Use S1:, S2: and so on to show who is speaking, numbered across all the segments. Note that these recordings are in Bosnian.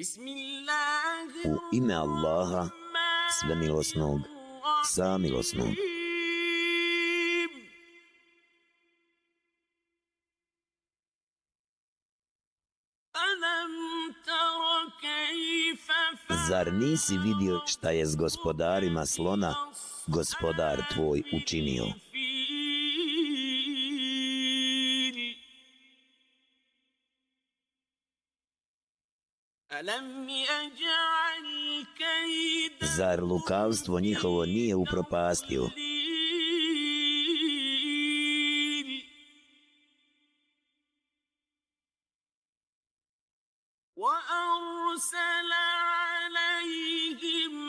S1: U ime Allaha, svemilosnog, samilosnog. Zar nisi vidio šta je s gospodarima slona gospodar tvoj učinio? Zar lukavstvo njihovo nije upropastio?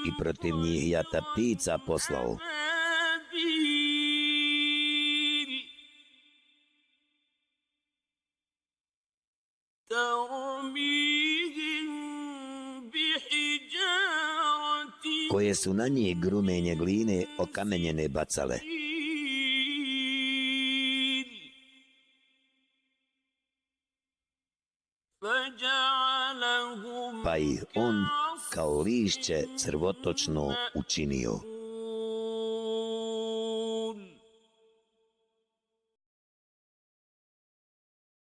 S1: I protiv njih jata ptica poslao. Koje su na njih grumenje gline okamenjene bacale. Pa ih on kao lišće crvotočno učinio.